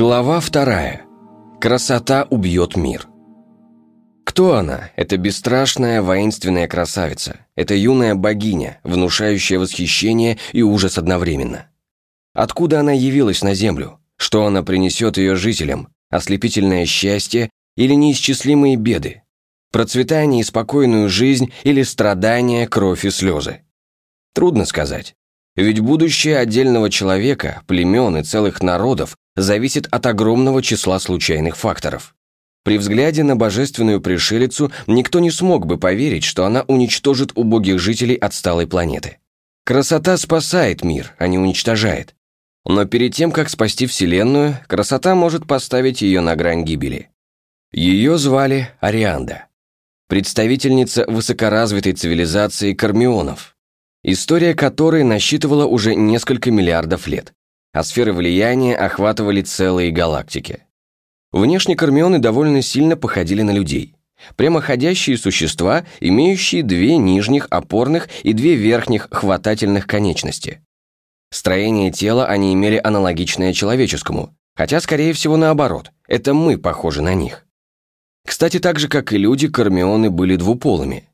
Глава вторая. Красота убьет мир. Кто она, эта бесстрашная воинственная красавица, эта юная богиня, внушающая восхищение и ужас одновременно? Откуда она явилась на землю? Что она принесет ее жителям? Ослепительное счастье или неисчислимые беды? Процветание и спокойную жизнь или страдания, кровь и слезы? Трудно сказать. Ведь будущее отдельного человека, племен и целых народов зависит от огромного числа случайных факторов. При взгляде на божественную пришелицу никто не смог бы поверить, что она уничтожит убогих жителей отсталой планеты. Красота спасает мир, а не уничтожает. Но перед тем, как спасти Вселенную, красота может поставить ее на грань гибели. Ее звали Арианда. Представительница высокоразвитой цивилизации Кармионов, история которой насчитывала уже несколько миллиардов лет а сферы влияния охватывали целые галактики. Внешне кармионы довольно сильно походили на людей. Прямоходящие существа, имеющие две нижних опорных и две верхних хватательных конечности. Строение тела они имели аналогичное человеческому, хотя, скорее всего, наоборот, это мы похожи на них. Кстати, так же, как и люди, кармионы были двуполыми.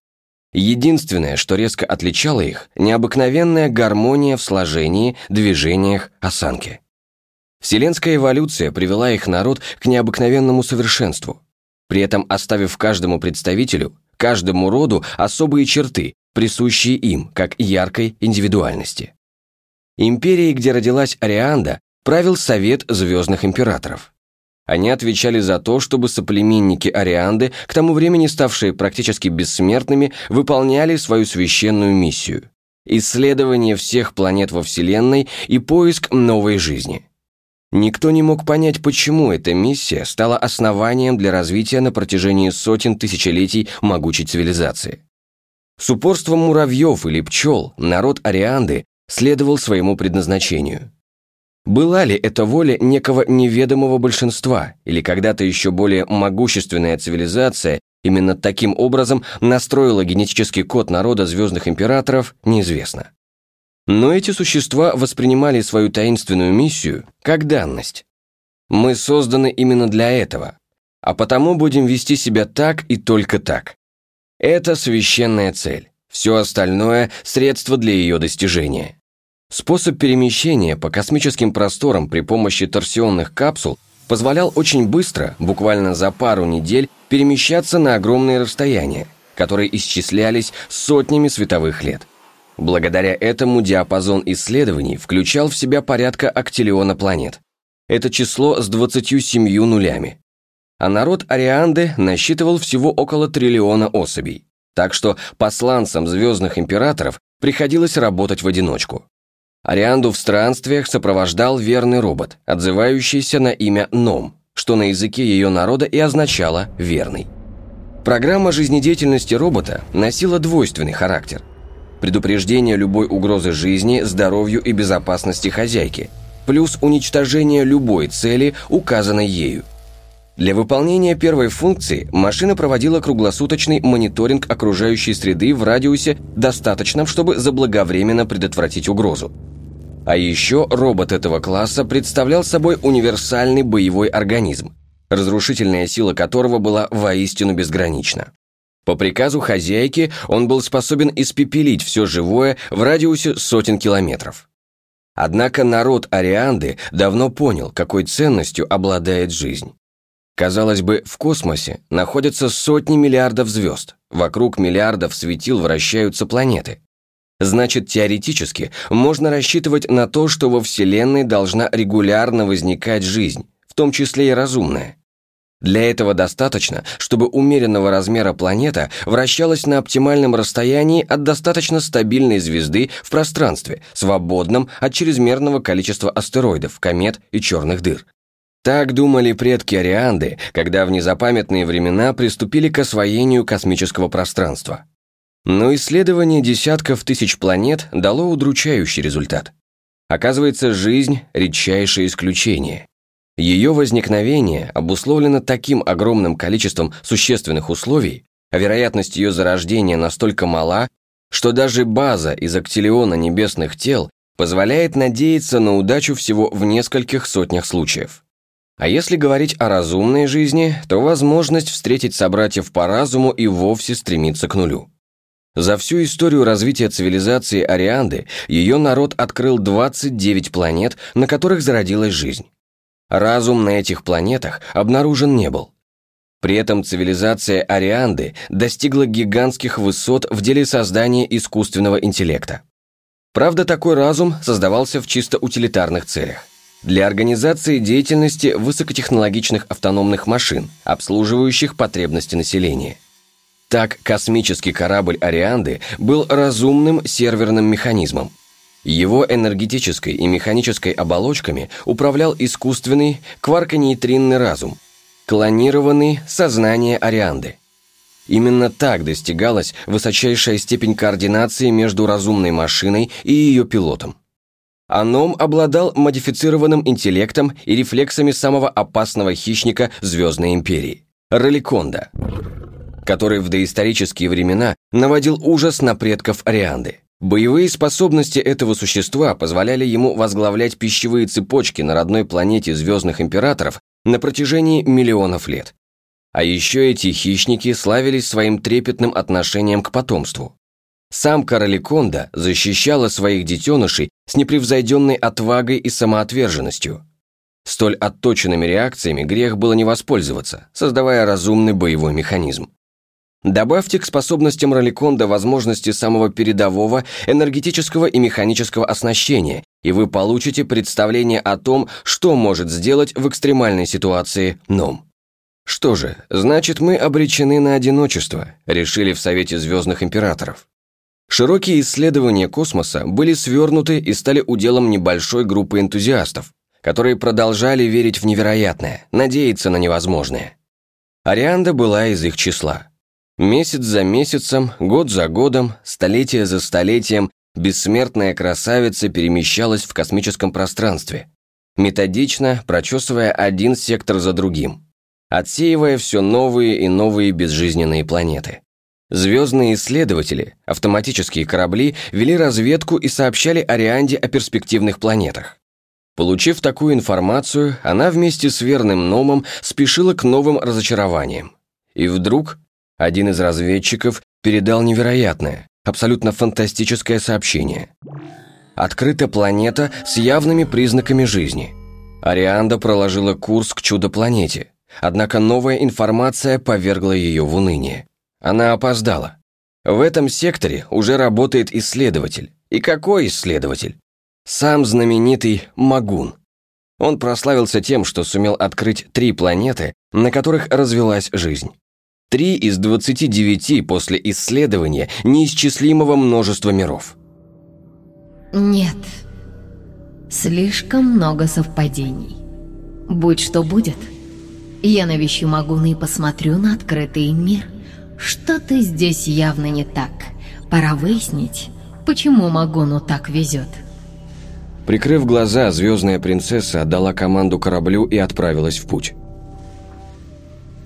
Единственное, что резко отличало их, необыкновенная гармония в сложении, движениях, осанке. Вселенская эволюция привела их народ к необыкновенному совершенству, при этом оставив каждому представителю, каждому роду особые черты, присущие им, как яркой индивидуальности. Империей, где родилась Арианда, правил Совет Звездных Императоров. Они отвечали за то, чтобы соплеменники Арианды, к тому времени ставшие практически бессмертными, выполняли свою священную миссию – исследование всех планет во Вселенной и поиск новой жизни. Никто не мог понять, почему эта миссия стала основанием для развития на протяжении сотен тысячелетий могучей цивилизации. С упорством муравьев или пчел народ Арианды следовал своему предназначению – была ли это воля некого неведомого большинства, или когда-то еще более могущественная цивилизация именно таким образом настроила генетический код народа звездных императоров, неизвестно. Но эти существа воспринимали свою таинственную миссию как данность. Мы созданы именно для этого, а потому будем вести себя так и только так. Это священная цель, все остальное – средство для ее достижения. Способ перемещения по космическим просторам при помощи торсионных капсул позволял очень быстро, буквально за пару недель, перемещаться на огромные расстояния, которые исчислялись сотнями световых лет. Благодаря этому диапазон исследований включал в себя порядка актиллиона планет. Это число с 27 нулями. А народ Арианды насчитывал всего около триллиона особей. Так что посланцам звездных императоров приходилось работать в одиночку. Арианду в странствиях сопровождал верный робот, отзывающийся на имя Ном, что на языке ее народа и означало «верный». Программа жизнедеятельности робота носила двойственный характер. Предупреждение любой угрозы жизни, здоровью и безопасности хозяйки, плюс уничтожение любой цели, указанной ею. Для выполнения первой функции машина проводила круглосуточный мониторинг окружающей среды в радиусе, достаточном, чтобы заблаговременно предотвратить угрозу. А еще робот этого класса представлял собой универсальный боевой организм, разрушительная сила которого была воистину безгранична. По приказу хозяйки он был способен испепелить все живое в радиусе сотен километров. Однако народ Арианды давно понял, какой ценностью обладает жизнь. Казалось бы, в космосе находятся сотни миллиардов звезд, вокруг миллиардов светил вращаются планеты. Значит, теоретически можно рассчитывать на то, что во Вселенной должна регулярно возникать жизнь, в том числе и разумная. Для этого достаточно, чтобы умеренного размера планета вращалась на оптимальном расстоянии от достаточно стабильной звезды в пространстве, свободном от чрезмерного количества астероидов, комет и черных дыр. Так думали предки Арианды, когда в незапамятные времена приступили к освоению космического пространства. Но исследование десятков тысяч планет дало удручающий результат. Оказывается, жизнь – редчайшее исключение. Ее возникновение обусловлено таким огромным количеством существенных условий, а вероятность ее зарождения настолько мала, что даже база из актиллиона небесных тел позволяет надеяться на удачу всего в нескольких сотнях случаев. А если говорить о разумной жизни, то возможность встретить собратьев по разуму и вовсе стремится к нулю. За всю историю развития цивилизации Арианды ее народ открыл 29 планет, на которых зародилась жизнь. Разум на этих планетах обнаружен не был. При этом цивилизация Арианды достигла гигантских высот в деле создания искусственного интеллекта. Правда, такой разум создавался в чисто утилитарных целях для организации деятельности высокотехнологичных автономных машин, обслуживающих потребности населения. Так, космический корабль «Арианды» был разумным серверным механизмом. Его энергетической и механической оболочками управлял искусственный кварконейтринный разум, клонированный сознание «Арианды». Именно так достигалась высочайшая степень координации между разумной машиной и ее пилотом. Аном обладал модифицированным интеллектом и рефлексами самого опасного хищника Звездной Империи – Роликонда, который в доисторические времена наводил ужас на предков Арианды. Боевые способности этого существа позволяли ему возглавлять пищевые цепочки на родной планете Звездных Императоров на протяжении миллионов лет. А еще эти хищники славились своим трепетным отношением к потомству. Самка Роликонда защищала своих детенышей с непревзойденной отвагой и самоотверженностью. Столь отточенными реакциями грех было не воспользоваться, создавая разумный боевой механизм. Добавьте к способностям Роликонда возможности самого передового энергетического и механического оснащения, и вы получите представление о том, что может сделать в экстремальной ситуации НОМ. Что же, значит, мы обречены на одиночество, решили в Совете Звездных Императоров. Широкие исследования космоса были свернуты и стали уделом небольшой группы энтузиастов, которые продолжали верить в невероятное, надеяться на невозможное. Арианда была из их числа. Месяц за месяцем, год за годом, столетие за столетием бессмертная красавица перемещалась в космическом пространстве, методично прочесывая один сектор за другим, отсеивая все новые и новые безжизненные планеты. Звездные исследователи, автоматические корабли, вели разведку и сообщали Арианде о перспективных планетах. Получив такую информацию, она вместе с верным Номом спешила к новым разочарованиям. И вдруг один из разведчиков передал невероятное, абсолютно фантастическое сообщение. Открыта планета с явными признаками жизни. Арианда проложила курс к чудо-планете, однако новая информация повергла ее в уныние. Она опоздала. В этом секторе уже работает исследователь. И какой исследователь? Сам знаменитый Магун. Он прославился тем, что сумел открыть три планеты, на которых развелась жизнь. Три из 29 после исследования неисчислимого множества миров. Нет. Слишком много совпадений. Будь что будет. Я навещу Магуна и посмотрю на открытый мир. Что-то здесь явно не так. Пора выяснить, почему Магуну так везет. Прикрыв глаза, звездная принцесса отдала команду кораблю и отправилась в путь.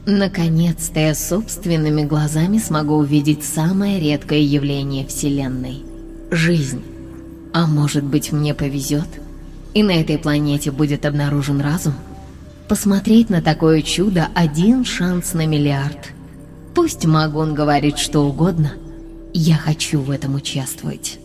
Наконец-то я собственными глазами смогу увидеть самое редкое явление Вселенной — жизнь. А может быть, мне повезет, и на этой планете будет обнаружен разум? Посмотреть на такое чудо — один шанс на миллиард — Пусть Магун говорит что угодно, я хочу в этом участвовать.